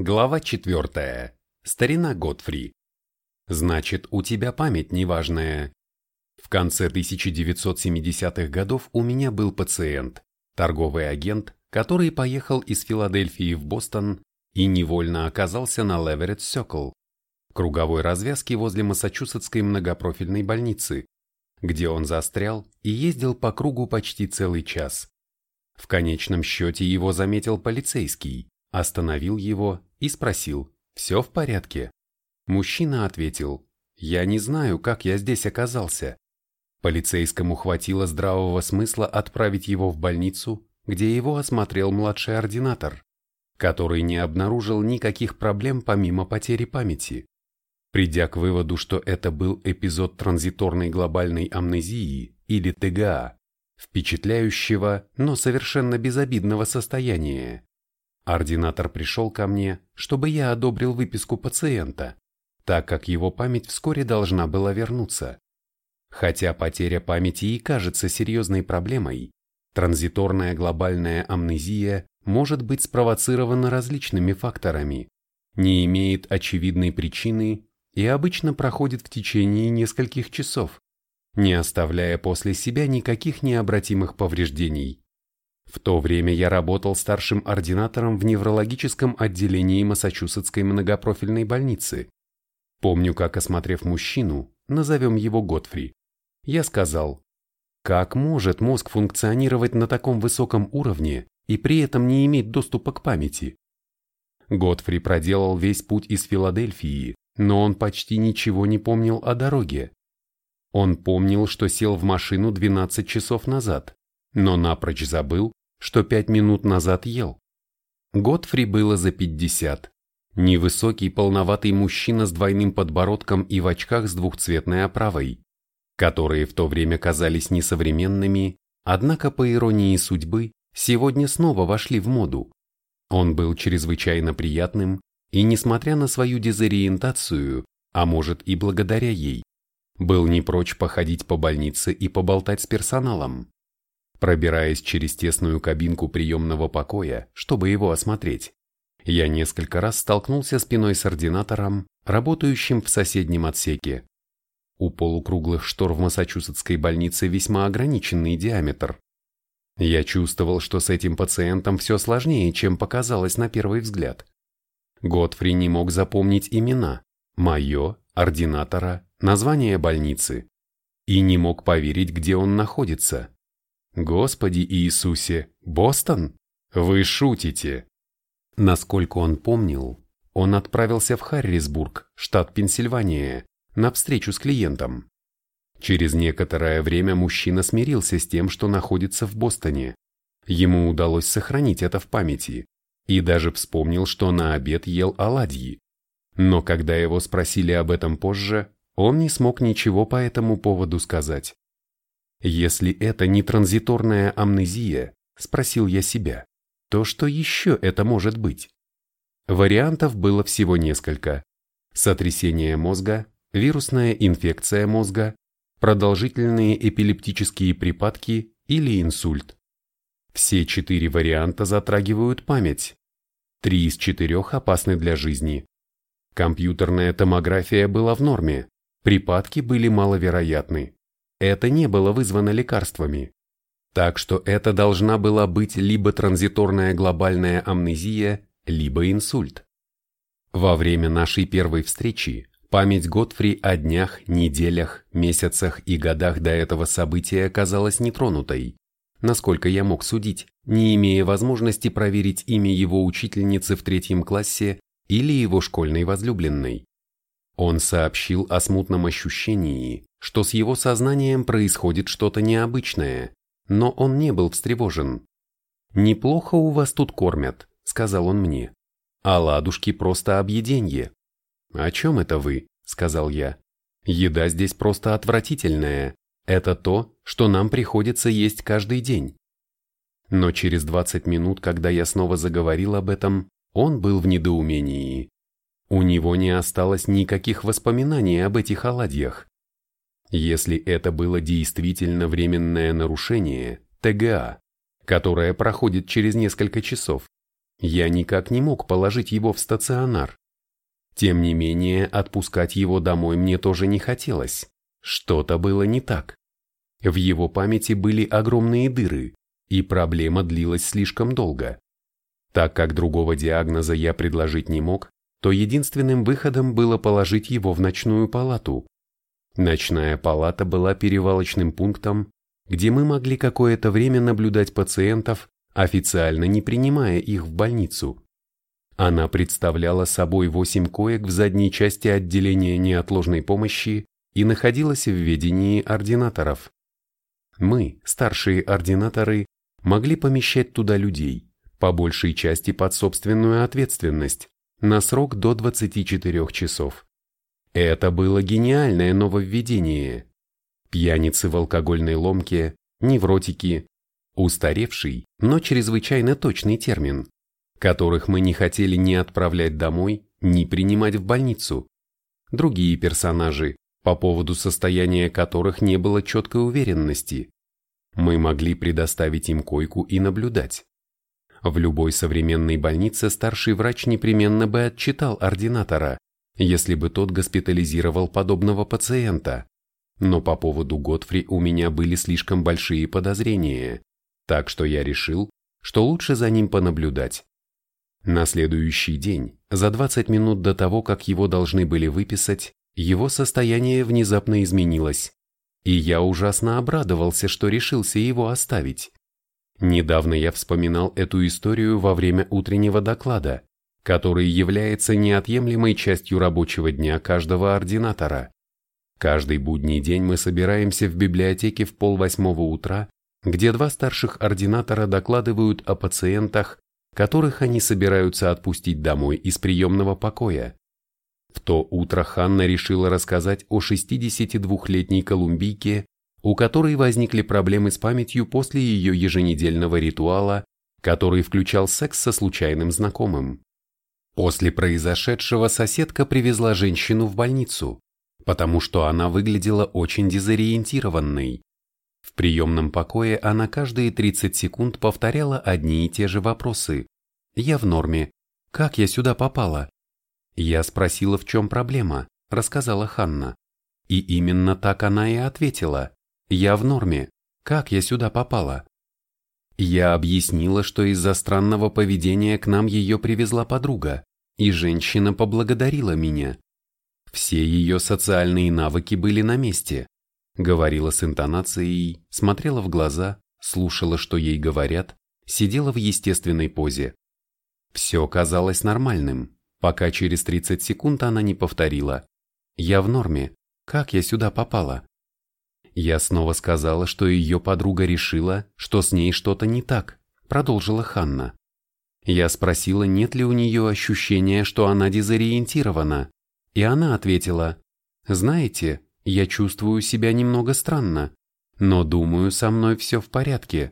Глава 4. Старина Готфри. Значит, у тебя память неважная. В конце 1970-х годов у меня был пациент, торговый агент, который поехал из Филадельфии в Бостон и невольно оказался на Леверетт Сёкл, круговой развязке возле Массачусетской многопрофильной больницы, где он застрял и ездил по кругу почти целый час. В конечном счете его заметил полицейский, остановил его и спросил, «Все в порядке?» Мужчина ответил, «Я не знаю, как я здесь оказался». Полицейскому хватило здравого смысла отправить его в больницу, где его осмотрел младший ординатор, который не обнаружил никаких проблем помимо потери памяти. Придя к выводу, что это был эпизод транзиторной глобальной амнезии или ТГА, впечатляющего, но совершенно безобидного состояния, Ординатор пришел ко мне, чтобы я одобрил выписку пациента, так как его память вскоре должна была вернуться. Хотя потеря памяти и кажется серьезной проблемой, транзиторная глобальная амнезия может быть спровоцирована различными факторами, не имеет очевидной причины и обычно проходит в течение нескольких часов, не оставляя после себя никаких необратимых повреждений. В то время я работал старшим ординатором в неврологическом отделении Массачусетской многопрофильной больницы. Помню, как осмотрев мужчину, назовем его Готфри, я сказал, как может мозг функционировать на таком высоком уровне и при этом не иметь доступа к памяти? Готфри проделал весь путь из Филадельфии, но он почти ничего не помнил о дороге. Он помнил, что сел в машину 12 часов назад, но напрочь забыл, что пять минут назад ел. Готфри было за пятьдесят. Невысокий полноватый мужчина с двойным подбородком и в очках с двухцветной оправой, которые в то время казались несовременными, однако по иронии судьбы сегодня снова вошли в моду. Он был чрезвычайно приятным и, несмотря на свою дезориентацию, а может и благодаря ей, был не прочь походить по больнице и поболтать с персоналом пробираясь через тесную кабинку приемного покоя, чтобы его осмотреть. Я несколько раз столкнулся спиной с ординатором, работающим в соседнем отсеке. У полукруглых штор в Массачусетской больнице весьма ограниченный диаметр. Я чувствовал, что с этим пациентом все сложнее, чем показалось на первый взгляд. Готфри не мог запомнить имена, мое, ординатора, название больницы. И не мог поверить, где он находится. Господи Иисусе, Бостон? Вы шутите. Насколько он помнил, он отправился в Харрисбург, штат Пенсильвания, на встречу с клиентом. Через некоторое время мужчина смирился с тем, что находится в Бостоне. Ему удалось сохранить это в памяти и даже вспомнил, что на обед ел оладьи. Но когда его спросили об этом позже, он не смог ничего по этому поводу сказать. Если это не транзиторная амнезия, спросил я себя, то что еще это может быть? Вариантов было всего несколько. Сотрясение мозга, вирусная инфекция мозга, продолжительные эпилептические припадки или инсульт. Все четыре варианта затрагивают память. Три из четырех опасны для жизни. Компьютерная томография была в норме, припадки были маловероятны. Это не было вызвано лекарствами. Так что это должна была быть либо транзиторная глобальная амнезия, либо инсульт. Во время нашей первой встречи память Готфри о днях, неделях, месяцах и годах до этого события оказалась нетронутой, насколько я мог судить, не имея возможности проверить имя его учительницы в третьем классе или его школьной возлюбленной. Он сообщил о смутном ощущении, что с его сознанием происходит что-то необычное, но он не был встревожен. «Неплохо у вас тут кормят», — сказал он мне. «А просто объеденье». «О чем это вы?» — сказал я. «Еда здесь просто отвратительная. Это то, что нам приходится есть каждый день». Но через 20 минут, когда я снова заговорил об этом, он был в недоумении. У него не осталось никаких воспоминаний об этих оладьях. Если это было действительно временное нарушение, ТГА, которое проходит через несколько часов, Я никак не мог положить его в стационар. Тем не менее, отпускать его домой мне тоже не хотелось. Что-то было не так. В его памяти были огромные дыры, и проблема длилась слишком долго. Так как другого диагноза я предложить не мог, то единственным выходом было положить его в ночную палату. Ночная палата была перевалочным пунктом, где мы могли какое-то время наблюдать пациентов, официально не принимая их в больницу. Она представляла собой восемь коек в задней части отделения неотложной помощи и находилась в ведении ординаторов. Мы, старшие ординаторы, могли помещать туда людей, по большей части под собственную ответственность, на срок до 24 часов. Это было гениальное нововведение. Пьяницы в алкогольной ломке, невротики, устаревший, но чрезвычайно точный термин, которых мы не хотели ни отправлять домой, ни принимать в больницу. Другие персонажи, по поводу состояния которых не было четкой уверенности. Мы могли предоставить им койку и наблюдать. В любой современной больнице старший врач непременно бы отчитал ординатора, если бы тот госпитализировал подобного пациента. Но по поводу Готфри у меня были слишком большие подозрения, так что я решил, что лучше за ним понаблюдать. На следующий день, за 20 минут до того, как его должны были выписать, его состояние внезапно изменилось, и я ужасно обрадовался, что решился его оставить. Недавно я вспоминал эту историю во время утреннего доклада, который является неотъемлемой частью рабочего дня каждого ординатора. Каждый будний день мы собираемся в библиотеке в полвосьмого утра, где два старших ординатора докладывают о пациентах, которых они собираются отпустить домой из приемного покоя. В то утро Ханна решила рассказать о 62-летней колумбийке, у которой возникли проблемы с памятью после ее еженедельного ритуала, который включал секс со случайным знакомым. После произошедшего соседка привезла женщину в больницу, потому что она выглядела очень дезориентированной. В приемном покое она каждые 30 секунд повторяла одни и те же вопросы. «Я в норме. Как я сюда попала?» Я спросила, в чем проблема, рассказала Ханна. И именно так она и ответила. Я в норме. Как я сюда попала? Я объяснила, что из-за странного поведения к нам ее привезла подруга, и женщина поблагодарила меня. Все ее социальные навыки были на месте. Говорила с интонацией, смотрела в глаза, слушала, что ей говорят, сидела в естественной позе. Все казалось нормальным, пока через 30 секунд она не повторила. «Я в норме. Как я сюда попала?» Я снова сказала, что ее подруга решила, что с ней что-то не так, продолжила Ханна. Я спросила, нет ли у нее ощущения, что она дезориентирована, и она ответила, «Знаете, я чувствую себя немного странно, но думаю, со мной все в порядке».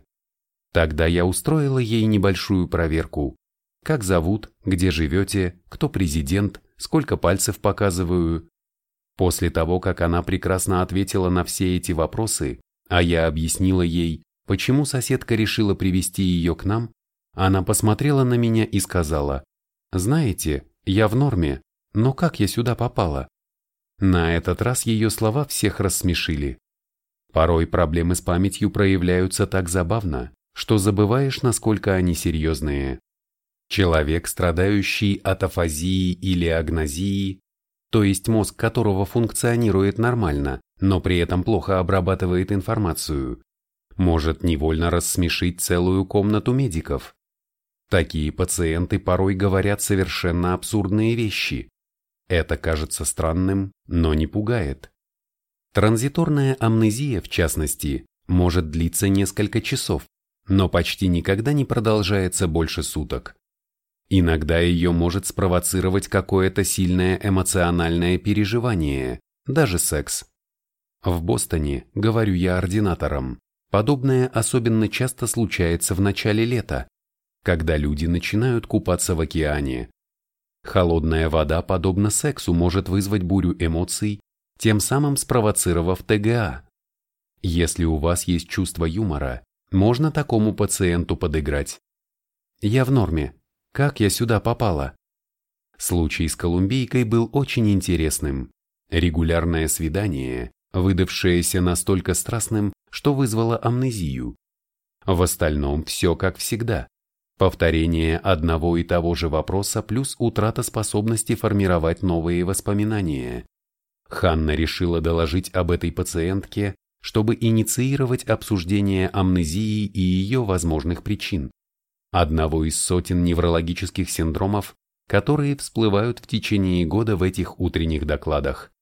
Тогда я устроила ей небольшую проверку. Как зовут, где живете, кто президент, сколько пальцев показываю, После того, как она прекрасно ответила на все эти вопросы, а я объяснила ей, почему соседка решила привести ее к нам, она посмотрела на меня и сказала, «Знаете, я в норме, но как я сюда попала?» На этот раз ее слова всех рассмешили. Порой проблемы с памятью проявляются так забавно, что забываешь, насколько они серьезные. Человек, страдающий от афазии или агнозии, то есть мозг которого функционирует нормально, но при этом плохо обрабатывает информацию, может невольно рассмешить целую комнату медиков. Такие пациенты порой говорят совершенно абсурдные вещи. Это кажется странным, но не пугает. Транзиторная амнезия, в частности, может длиться несколько часов, но почти никогда не продолжается больше суток. Иногда ее может спровоцировать какое-то сильное эмоциональное переживание, даже секс. В Бостоне, говорю я ординаторам, подобное особенно часто случается в начале лета, когда люди начинают купаться в океане. Холодная вода, подобно сексу, может вызвать бурю эмоций, тем самым спровоцировав ТГА. Если у вас есть чувство юмора, можно такому пациенту подыграть. Я в норме, как я сюда попала. Случай с Колумбийкой был очень интересным. Регулярное свидание, выдавшееся настолько страстным, что вызвало амнезию. В остальном все как всегда. Повторение одного и того же вопроса плюс утрата способности формировать новые воспоминания. Ханна решила доложить об этой пациентке, чтобы инициировать обсуждение амнезии и ее возможных причин. Одного из сотен неврологических синдромов, которые всплывают в течение года в этих утренних докладах.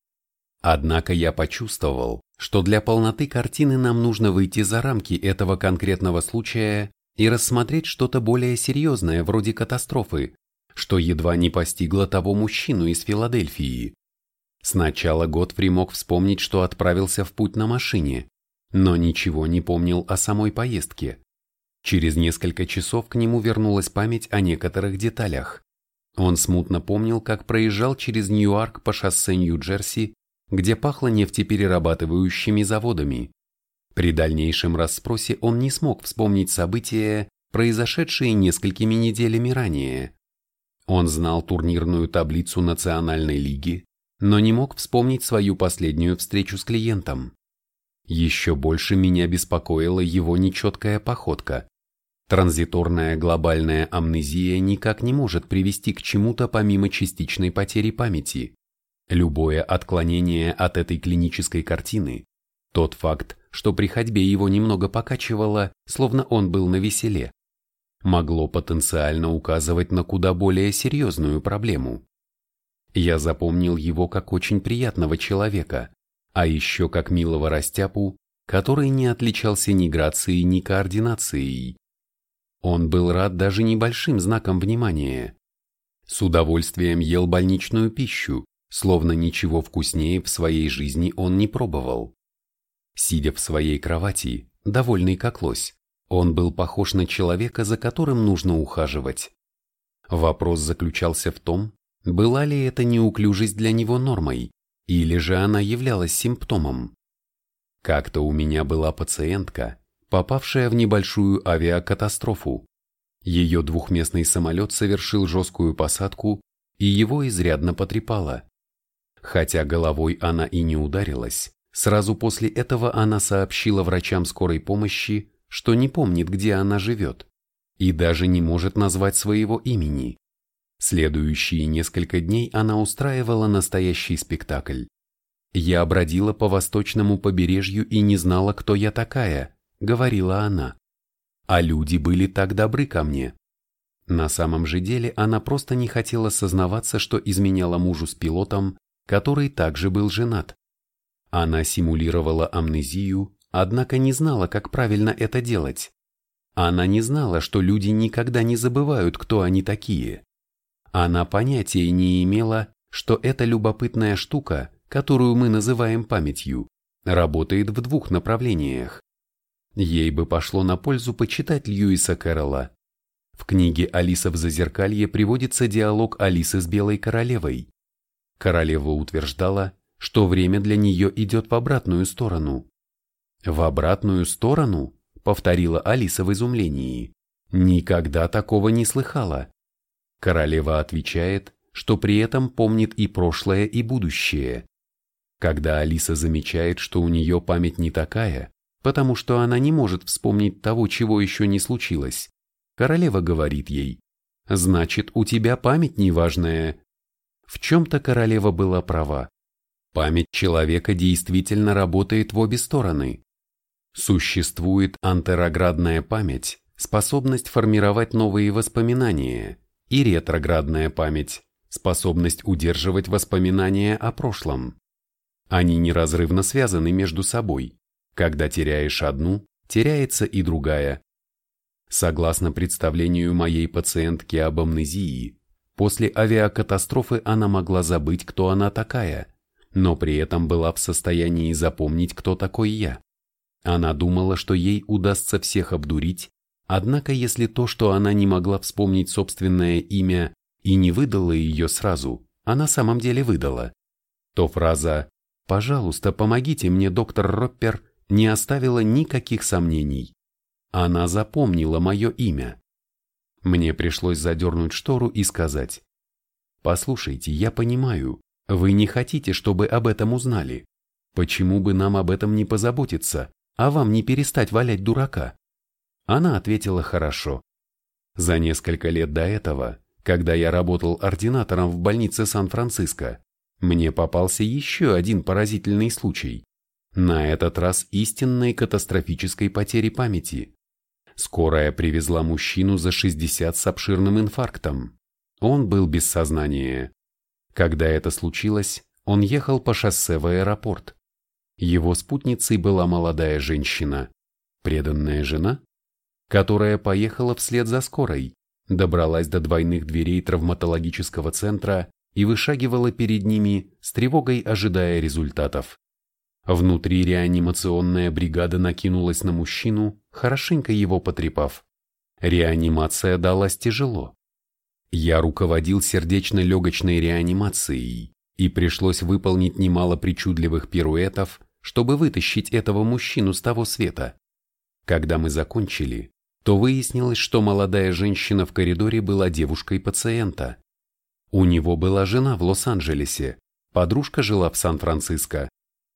Однако я почувствовал, что для полноты картины нам нужно выйти за рамки этого конкретного случая и рассмотреть что-то более серьезное вроде катастрофы, что едва не постигло того мужчину из Филадельфии. Сначала Готфри мог вспомнить, что отправился в путь на машине, но ничего не помнил о самой поездке. Через несколько часов к нему вернулась память о некоторых деталях. Он смутно помнил, как проезжал через Ньюарк по шоссе Нью-Джерси, где пахло нефтеперерабатывающими заводами. При дальнейшем расспросе он не смог вспомнить события, произошедшие несколькими неделями ранее. Он знал турнирную таблицу Национальной лиги, но не мог вспомнить свою последнюю встречу с клиентом. Еще больше меня беспокоила его нечеткая походка. Транзиторная глобальная амнезия никак не может привести к чему-то помимо частичной потери памяти. Любое отклонение от этой клинической картины, тот факт, что при ходьбе его немного покачивало, словно он был на веселе, могло потенциально указывать на куда более серьезную проблему. Я запомнил его как очень приятного человека, а еще как милого растяпу, который не отличался ни грацией, ни координацией. Он был рад даже небольшим знаком внимания. С удовольствием ел больничную пищу, словно ничего вкуснее в своей жизни он не пробовал. Сидя в своей кровати, довольный как лось, он был похож на человека, за которым нужно ухаживать. Вопрос заключался в том, была ли эта неуклюжесть для него нормой, или же она являлась симптомом. Как-то у меня была пациентка, попавшая в небольшую авиакатастрофу. Ее двухместный самолет совершил жесткую посадку, и его изрядно потрепало. Хотя головой она и не ударилась, Сразу после этого она сообщила врачам скорой помощи, что не помнит, где она живет, и даже не может назвать своего имени. Следующие несколько дней она устраивала настоящий спектакль. «Я бродила по восточному побережью и не знала, кто я такая», — говорила она. «А люди были так добры ко мне». На самом же деле она просто не хотела сознаваться, что изменяла мужу с пилотом, который также был женат. Она симулировала амнезию, однако не знала, как правильно это делать. Она не знала, что люди никогда не забывают, кто они такие. Она понятия не имела, что эта любопытная штука, которую мы называем памятью, работает в двух направлениях. Ей бы пошло на пользу почитать Льюиса Кэрролла. В книге «Алиса в зазеркалье» приводится диалог Алисы с Белой Королевой. Королева утверждала, что время для нее идет в обратную сторону. «В обратную сторону?» — повторила Алиса в изумлении. «Никогда такого не слыхала». Королева отвечает, что при этом помнит и прошлое, и будущее. Когда Алиса замечает, что у нее память не такая, потому что она не может вспомнить того, чего еще не случилось, королева говорит ей, «Значит, у тебя память неважная». В чем-то королева была права. Память человека действительно работает в обе стороны. Существует антероградная память, способность формировать новые воспоминания, и ретроградная память, способность удерживать воспоминания о прошлом. Они неразрывно связаны между собой. Когда теряешь одну, теряется и другая. Согласно представлению моей пациентки об амнезии, после авиакатастрофы она могла забыть, кто она такая – но при этом была в состоянии запомнить, кто такой я. Она думала, что ей удастся всех обдурить, однако если то, что она не могла вспомнить собственное имя и не выдала ее сразу, а на самом деле выдала, то фраза «Пожалуйста, помогите мне, доктор Роппер» не оставила никаких сомнений. Она запомнила мое имя. Мне пришлось задернуть штору и сказать. «Послушайте, я понимаю, вы не хотите, чтобы об этом узнали. Почему бы нам об этом не позаботиться, а вам не перестать валять дурака?» Она ответила хорошо. За несколько лет до этого, когда я работал ординатором в больнице Сан-Франциско, мне попался еще один поразительный случай. На этот раз истинной катастрофической потери памяти. Скорая привезла мужчину за 60 с обширным инфарктом. Он был без сознания. Когда это случилось, он ехал по шоссе в аэропорт. Его спутницей была молодая женщина, преданная жена, которая поехала вслед за скорой, добралась до двойных дверей травматологического центра и вышагивала перед ними, с тревогой ожидая результатов. Внутри реанимационная бригада накинулась на мужчину, хорошенько его потрепав. Реанимация далась тяжело. Я руководил сердечно-легочной реанимацией, и пришлось выполнить немало причудливых пируэтов, чтобы вытащить этого мужчину с того света. Когда мы закончили, то выяснилось, что молодая женщина в коридоре была девушкой пациента. У него была жена в Лос-Анджелесе, подружка жила в Сан-Франциско,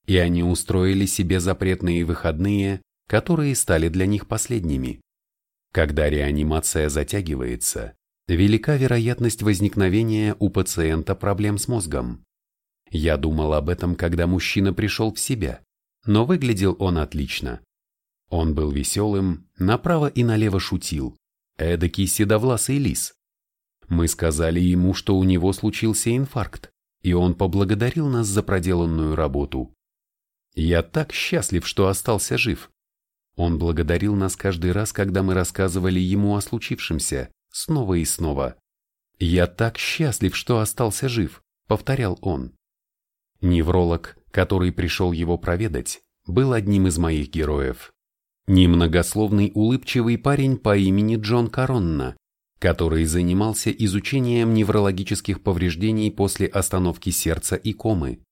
и они устроили себе запретные выходные, которые стали для них последними. Когда реанимация затягивается, велика вероятность возникновения у пациента проблем с мозгом. Я думал об этом, когда мужчина пришел в себя, но выглядел он отлично. Он был веселым, направо и налево шутил, эдакий седовласый лис. Мы сказали ему, что у него случился инфаркт, и он поблагодарил нас за проделанную работу. Я так счастлив, что остался жив. Он благодарил нас каждый раз, когда мы рассказывали ему о случившемся, снова и снова. «Я так счастлив, что остался жив», — повторял он. Невролог, который пришел его проведать, был одним из моих героев. Немногословный улыбчивый парень по имени Джон Коронна, который занимался изучением неврологических повреждений после остановки сердца и комы.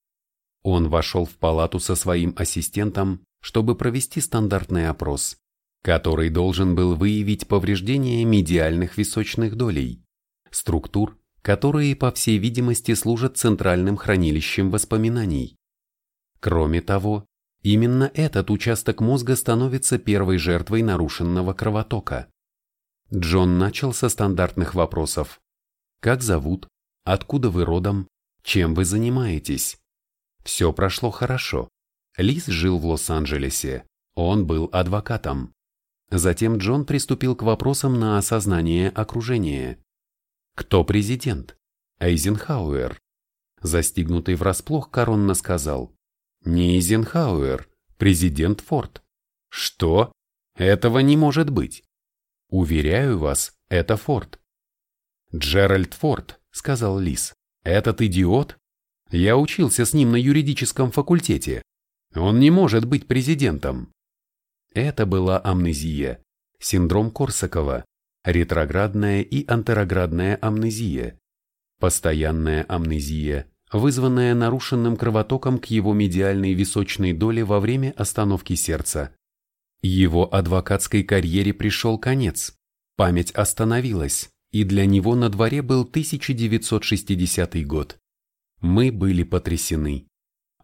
Он вошел в палату со своим ассистентом, чтобы провести стандартный опрос, который должен был выявить повреждения медиальных височных долей, структур, которые, по всей видимости, служат центральным хранилищем воспоминаний. Кроме того, именно этот участок мозга становится первой жертвой нарушенного кровотока. Джон начал со стандартных вопросов. Как зовут? Откуда вы родом? Чем вы занимаетесь? Все прошло хорошо. Лис жил в Лос-Анджелесе. Он был адвокатом. Затем Джон приступил к вопросам на осознание окружения. Кто президент? Эйзенхауэр. Застигнутый врасплох коронно сказал. Не Эйзенхауэр, президент Форд. Что? Этого не может быть. Уверяю вас, это Форд. Джеральд Форд, сказал Лис. Этот идиот я учился с ним на юридическом факультете. Он не может быть президентом. Это была амнезия, синдром Корсакова, ретроградная и антероградная амнезия, постоянная амнезия, вызванная нарушенным кровотоком к его медиальной височной доле во время остановки сердца. Его адвокатской карьере пришел конец, память остановилась, и для него на дворе был 1960 год. Мы были потрясены.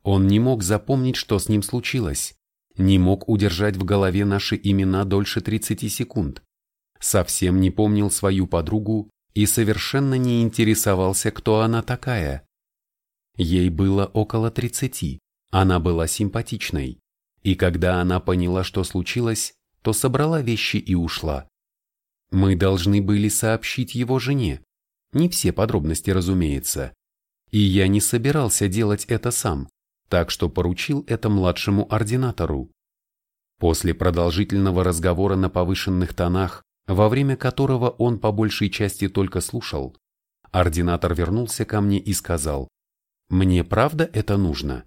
Он не мог запомнить, что с ним случилось, не мог удержать в голове наши имена дольше 30 секунд, совсем не помнил свою подругу и совершенно не интересовался, кто она такая. Ей было около 30, она была симпатичной, и когда она поняла, что случилось, то собрала вещи и ушла. Мы должны были сообщить его жене, не все подробности, разумеется, и я не собирался делать это сам, так что поручил это младшему ординатору. После продолжительного разговора на повышенных тонах, во время которого он по большей части только слушал, ординатор вернулся ко мне и сказал, «Мне правда это нужно?»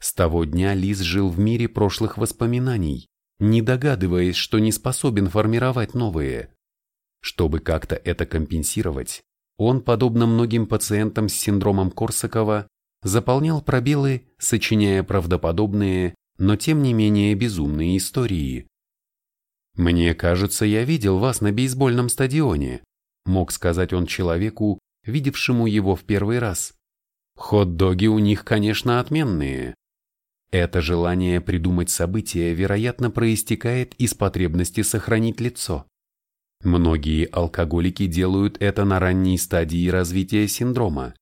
С того дня Лис жил в мире прошлых воспоминаний, не догадываясь, что не способен формировать новые. Чтобы как-то это компенсировать, он, подобно многим пациентам с синдромом Корсакова, заполнял пробелы, сочиняя правдоподобные, но тем не менее безумные истории. «Мне кажется, я видел вас на бейсбольном стадионе», мог сказать он человеку, видевшему его в первый раз. Хот-доги у них, конечно, отменные. Это желание придумать события, вероятно, проистекает из потребности сохранить лицо. Многие алкоголики делают это на ранней стадии развития синдрома.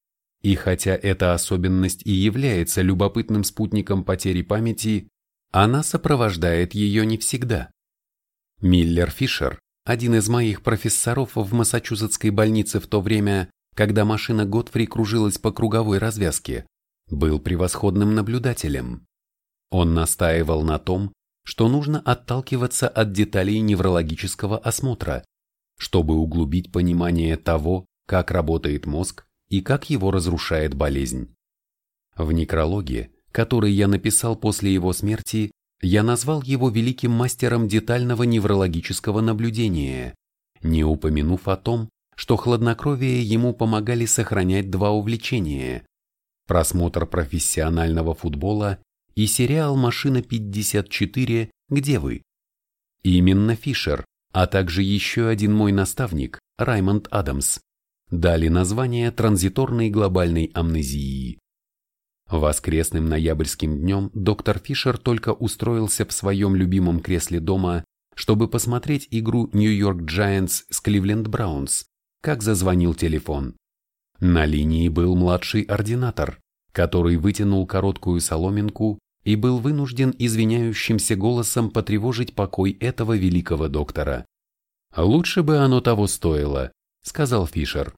И хотя эта особенность и является любопытным спутником потери памяти, она сопровождает ее не всегда. Миллер Фишер, один из моих профессоров в Массачусетской больнице в то время, когда машина Готфри кружилась по круговой развязке, был превосходным наблюдателем. Он настаивал на том, что нужно отталкиваться от деталей неврологического осмотра, чтобы углубить понимание того, как работает мозг и как его разрушает болезнь. В некрологе, который я написал после его смерти, я назвал его великим мастером детального неврологического наблюдения, не упомянув о том, что хладнокровие ему помогали сохранять два увлечения – просмотр профессионального футбола и сериал «Машина 54. Где вы?». Именно Фишер, а также еще один мой наставник, Раймонд Адамс, дали название транзиторной глобальной амнезии. Воскресным ноябрьским днем доктор Фишер только устроился в своем любимом кресле дома, чтобы посмотреть игру Нью-Йорк Giants с Кливленд Браунс, как зазвонил телефон. На линии был младший ординатор, который вытянул короткую соломинку и был вынужден извиняющимся голосом потревожить покой этого великого доктора. «Лучше бы оно того стоило», — сказал Фишер.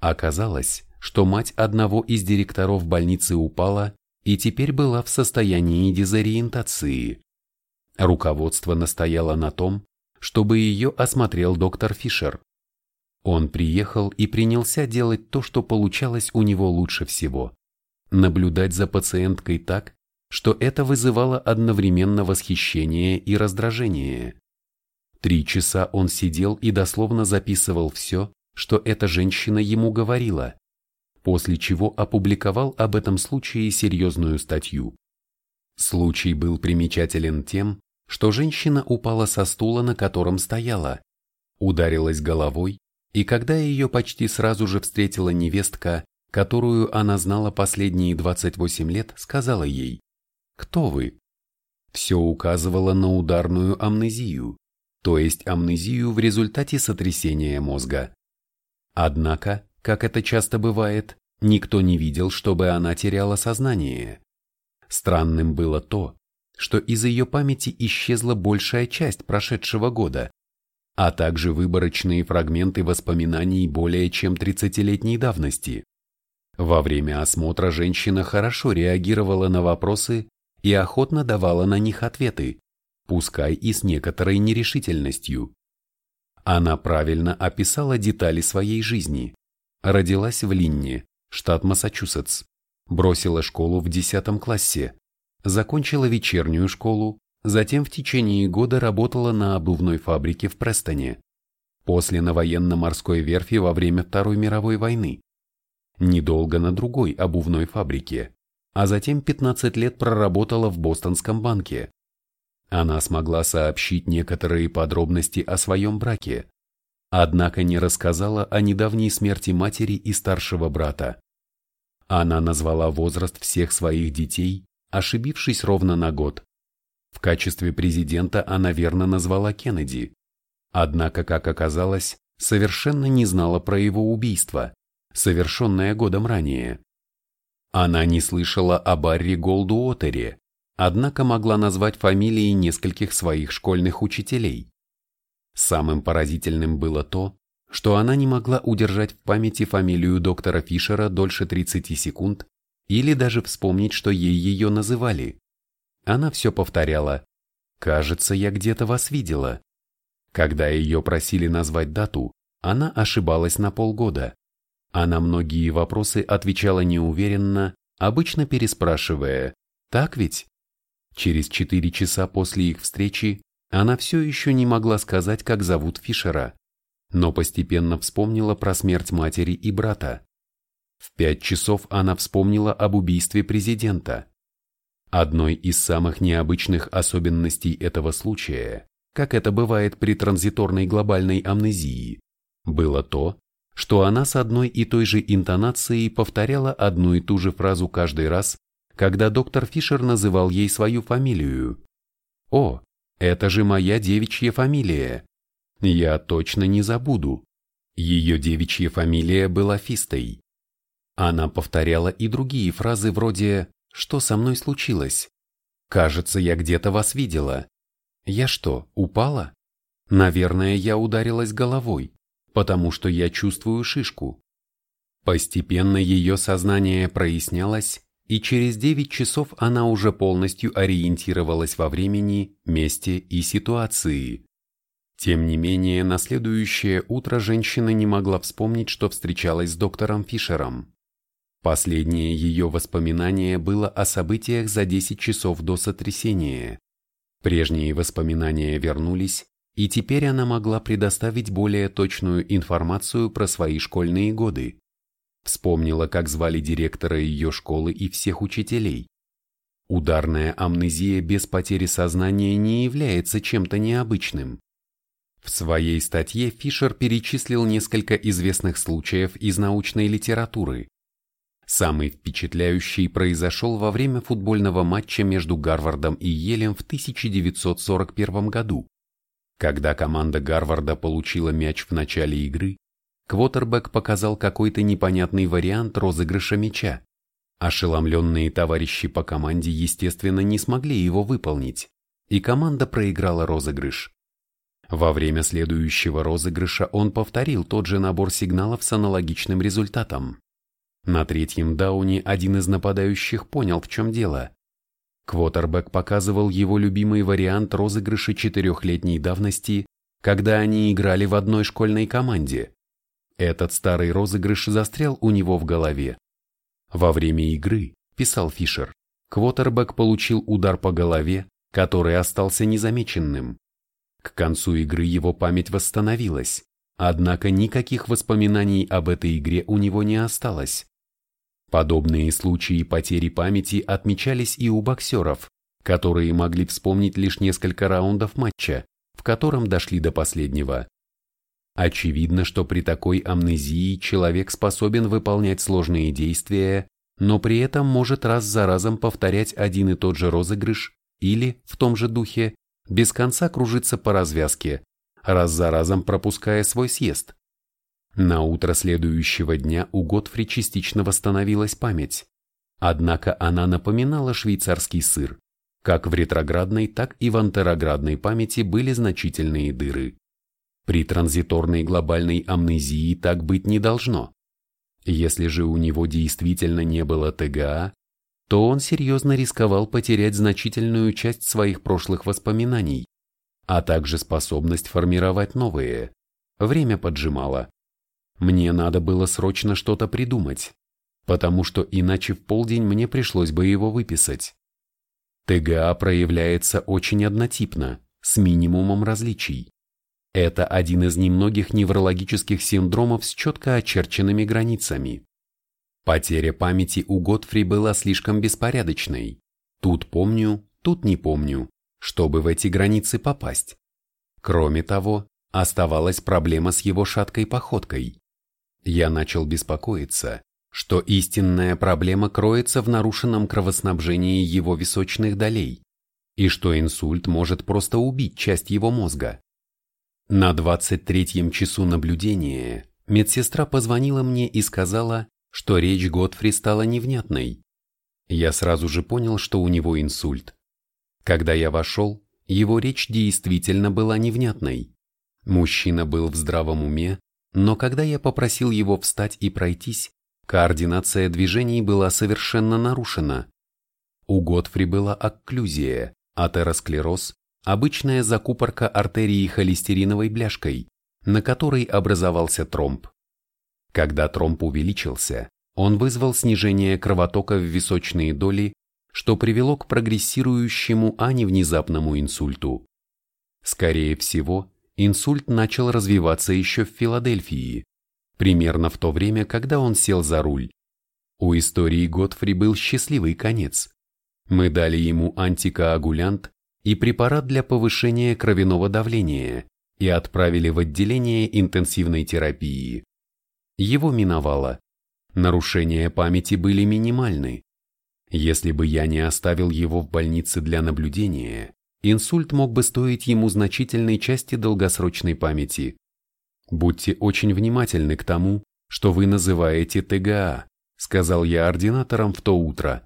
Оказалось, что мать одного из директоров больницы упала и теперь была в состоянии дезориентации. Руководство настояло на том, чтобы ее осмотрел доктор Фишер. Он приехал и принялся делать то, что получалось у него лучше всего – наблюдать за пациенткой так, что это вызывало одновременно восхищение и раздражение. Три часа он сидел и дословно записывал все, что эта женщина ему говорила, после чего опубликовал об этом случае серьезную статью. Случай был примечателен тем, что женщина упала со стула, на котором стояла, ударилась головой, и когда ее почти сразу же встретила невестка, которую она знала последние 28 лет, сказала ей «Кто вы?». Все указывало на ударную амнезию, то есть амнезию в результате сотрясения мозга. Однако, как это часто бывает, никто не видел, чтобы она теряла сознание. Странным было то, что из ее памяти исчезла большая часть прошедшего года, а также выборочные фрагменты воспоминаний более чем 30-летней давности. Во время осмотра женщина хорошо реагировала на вопросы и охотно давала на них ответы, пускай и с некоторой нерешительностью. Она правильно описала детали своей жизни. Родилась в Линне, штат Массачусетс. Бросила школу в 10 классе. Закончила вечернюю школу, затем в течение года работала на обувной фабрике в Престоне. После на военно-морской верфи во время Второй мировой войны. Недолго на другой обувной фабрике, а затем 15 лет проработала в Бостонском банке. Она смогла сообщить некоторые подробности о своем браке, однако не рассказала о недавней смерти матери и старшего брата. Она назвала возраст всех своих детей, ошибившись ровно на год. В качестве президента она верно назвала Кеннеди, однако, как оказалось, совершенно не знала про его убийство, совершенное годом ранее. Она не слышала о Барри Голдуотере, однако могла назвать фамилии нескольких своих школьных учителей. Самым поразительным было то, что она не могла удержать в памяти фамилию доктора Фишера дольше 30 секунд или даже вспомнить, что ей ее называли. Она все повторяла «Кажется, я где-то вас видела». Когда ее просили назвать дату, она ошибалась на полгода, а на многие вопросы отвечала неуверенно, обычно переспрашивая «Так ведь?». Через четыре часа после их встречи она все еще не могла сказать, как зовут Фишера но постепенно вспомнила про смерть матери и брата. В пять часов она вспомнила об убийстве президента. Одной из самых необычных особенностей этого случая, как это бывает при транзиторной глобальной амнезии, было то, что она с одной и той же интонацией повторяла одну и ту же фразу каждый раз, когда доктор Фишер называл ей свою фамилию. «О, это же моя девичья фамилия! Я точно не забуду!» Ее девичья фамилия была Фистой. Она повторяла и другие фразы вроде «Что со мной случилось?» «Кажется, я где-то вас видела». «Я что, упала?» «Наверное, я ударилась головой, потому что я чувствую шишку». Постепенно ее сознание прояснялось, и через 9 часов она уже полностью ориентировалась во времени, месте и ситуации. Тем не менее, на следующее утро женщина не могла вспомнить, что встречалась с доктором Фишером. Последнее ее воспоминание было о событиях за 10 часов до сотрясения. Прежние воспоминания вернулись, и теперь она могла предоставить более точную информацию про свои школьные годы. Вспомнила, как звали директора ее школы и всех учителей. Ударная амнезия без потери сознания не является чем-то необычным. В своей статье Фишер перечислил несколько известных случаев из научной литературы, Самый впечатляющий произошел во время футбольного матча между Гарвардом и Елем в 1941 году. Когда команда Гарварда получила мяч в начале игры, квотербек показал какой-то непонятный вариант розыгрыша мяча. Ошеломленные товарищи по команде, естественно, не смогли его выполнить, и команда проиграла розыгрыш. Во время следующего розыгрыша он повторил тот же набор сигналов с аналогичным результатом. На третьем дауне один из нападающих понял, в чем дело. Квотербек показывал его любимый вариант розыгрыша четырехлетней давности, когда они играли в одной школьной команде. Этот старый розыгрыш застрял у него в голове. Во время игры, писал Фишер, Квотербек получил удар по голове, который остался незамеченным. К концу игры его память восстановилась, однако никаких воспоминаний об этой игре у него не осталось. Подобные случаи потери памяти отмечались и у боксеров, которые могли вспомнить лишь несколько раундов матча, в котором дошли до последнего. Очевидно, что при такой амнезии человек способен выполнять сложные действия, но при этом может раз за разом повторять один и тот же розыгрыш или, в том же духе, без конца кружиться по развязке, раз за разом пропуская свой съезд. На утро следующего дня у Готфри частично восстановилась память. Однако она напоминала швейцарский сыр. Как в ретроградной, так и в антероградной памяти были значительные дыры. При транзиторной глобальной амнезии так быть не должно. Если же у него действительно не было ТГА, то он серьезно рисковал потерять значительную часть своих прошлых воспоминаний, а также способность формировать новые. Время поджимало. Мне надо было срочно что-то придумать, потому что иначе в полдень мне пришлось бы его выписать. ТГА проявляется очень однотипно, с минимумом различий. Это один из немногих неврологических синдромов с четко очерченными границами. Потеря памяти у Готфри была слишком беспорядочной. Тут помню, тут не помню, чтобы в эти границы попасть. Кроме того, оставалась проблема с его шаткой походкой. Я начал беспокоиться, что истинная проблема кроется в нарушенном кровоснабжении его височных долей, и что инсульт может просто убить часть его мозга. На 23-м часу наблюдения медсестра позвонила мне и сказала, что речь Готфри стала невнятной. Я сразу же понял, что у него инсульт. Когда я вошел, его речь действительно была невнятной. Мужчина был в здравом уме но когда я попросил его встать и пройтись, координация движений была совершенно нарушена. У Готфри была окклюзия, атеросклероз, обычная закупорка артерии холестериновой бляшкой, на которой образовался тромб. Когда тромб увеличился, он вызвал снижение кровотока в височные доли, что привело к прогрессирующему, а не внезапному инсульту. Скорее всего, инсульт начал развиваться еще в Филадельфии, примерно в то время, когда он сел за руль. У истории Готфри был счастливый конец. Мы дали ему антикоагулянт и препарат для повышения кровяного давления, и отправили в отделение интенсивной терапии. Его миновало. Нарушения памяти были минимальны. Если бы я не оставил его в больнице для наблюдения, инсульт мог бы стоить ему значительной части долгосрочной памяти. Будьте очень внимательны к тому, что вы называете ТГА, сказал я ординаторам в то утро.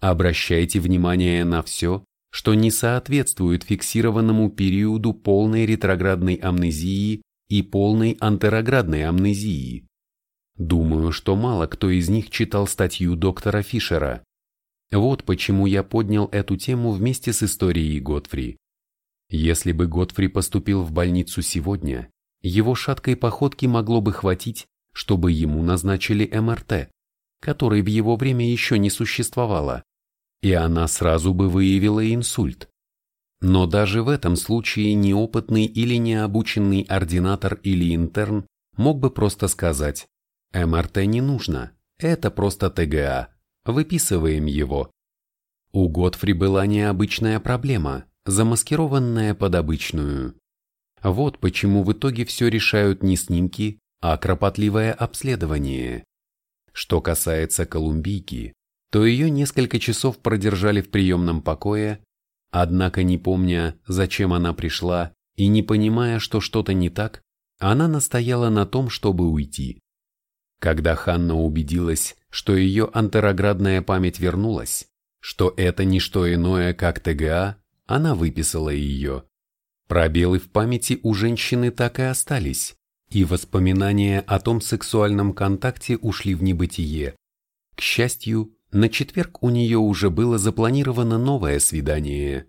Обращайте внимание на все, что не соответствует фиксированному периоду полной ретроградной амнезии и полной антероградной амнезии. Думаю, что мало кто из них читал статью доктора Фишера. Вот почему я поднял эту тему вместе с историей Готфри. Если бы Готфри поступил в больницу сегодня, его шаткой походки могло бы хватить, чтобы ему назначили МРТ, который в его время еще не существовало и она сразу бы выявила инсульт. Но даже в этом случае неопытный или необученный ординатор или интерн мог бы просто сказать «МРТ не нужно, это просто ТГА, выписываем его». У Готфри была необычная проблема, замаскированная под обычную. Вот почему в итоге все решают не снимки, а кропотливое обследование. Что касается колумбийки, то ее несколько часов продержали в приемном покое, однако не помня, зачем она пришла и не понимая, что что-то не так, она настояла на том, чтобы уйти. Когда Ханна убедилась, что ее антероградная память вернулась, что это не что иное, как ТГА, она выписала ее. Пробелы в памяти у женщины так и остались, и воспоминания о том сексуальном контакте ушли в небытие. К счастью, на четверг у нее уже было запланировано новое свидание.